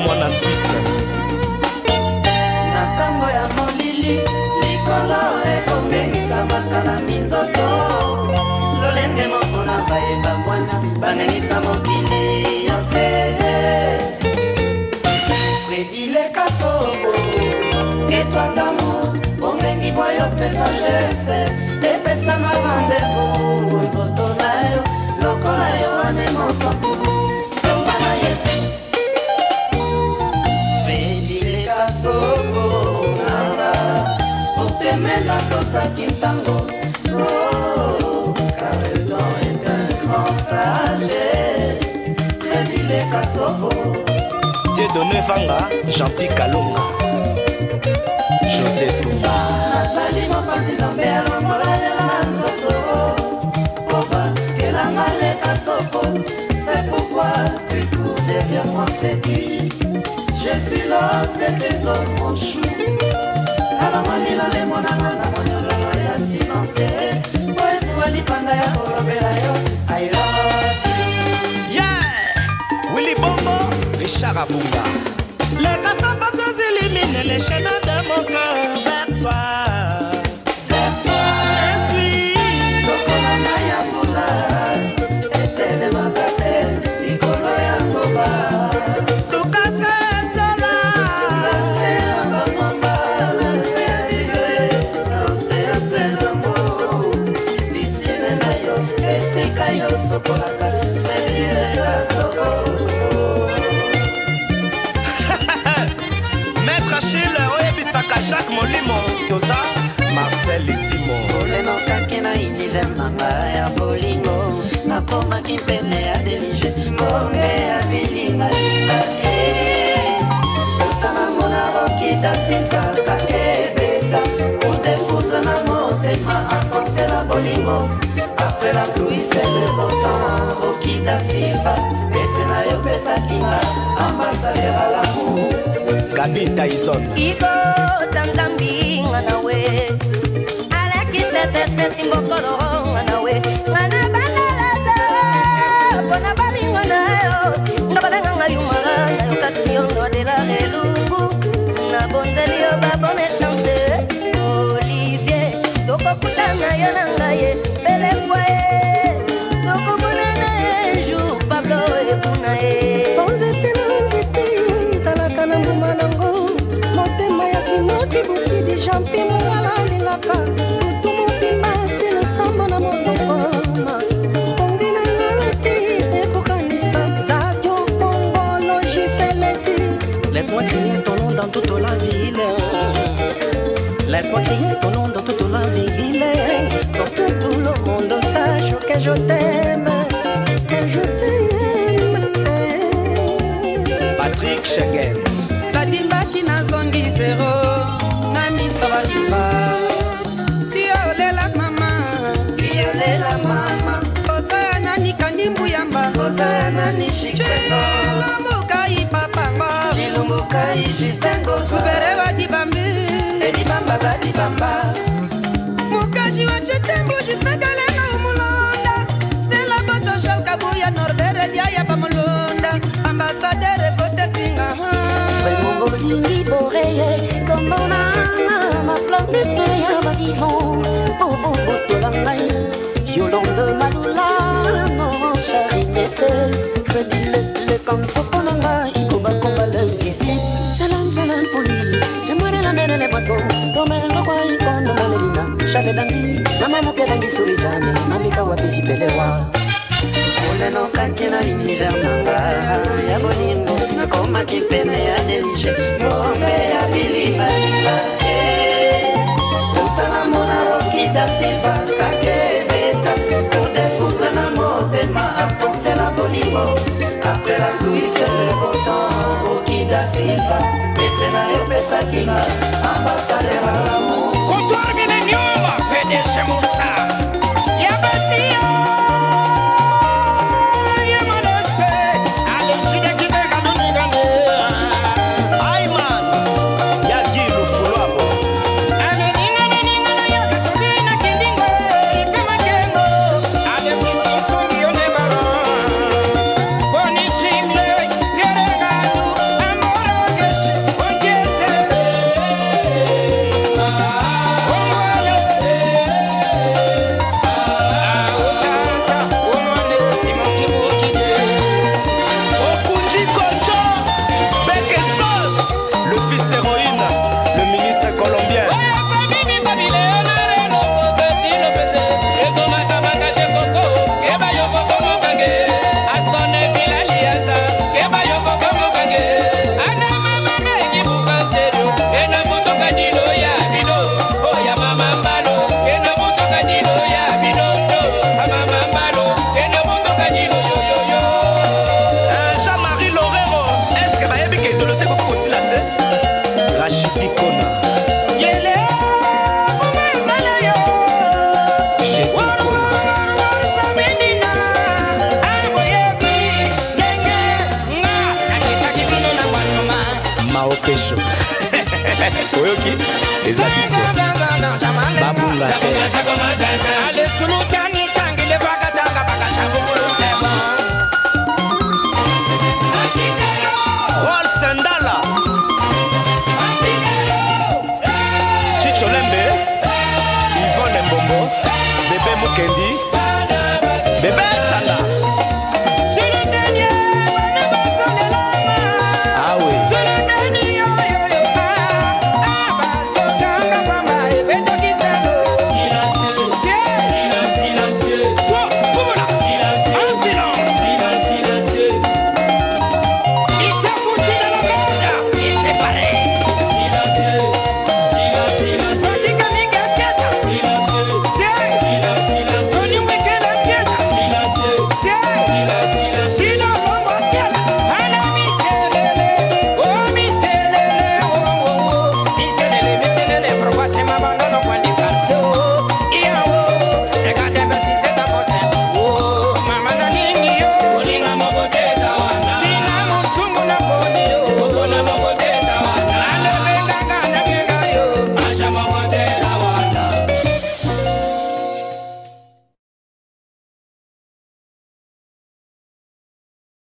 mwana si jose vanga jeanpi kalonga jose tunga Wilson. Laisse-moi crier ton nom dans toute la ville. Laisse-moi crier ton nom dans toute la ville. Pour que tout le monde sache que je t'aime. Que je t'aime. Patrick Chagall. Paris,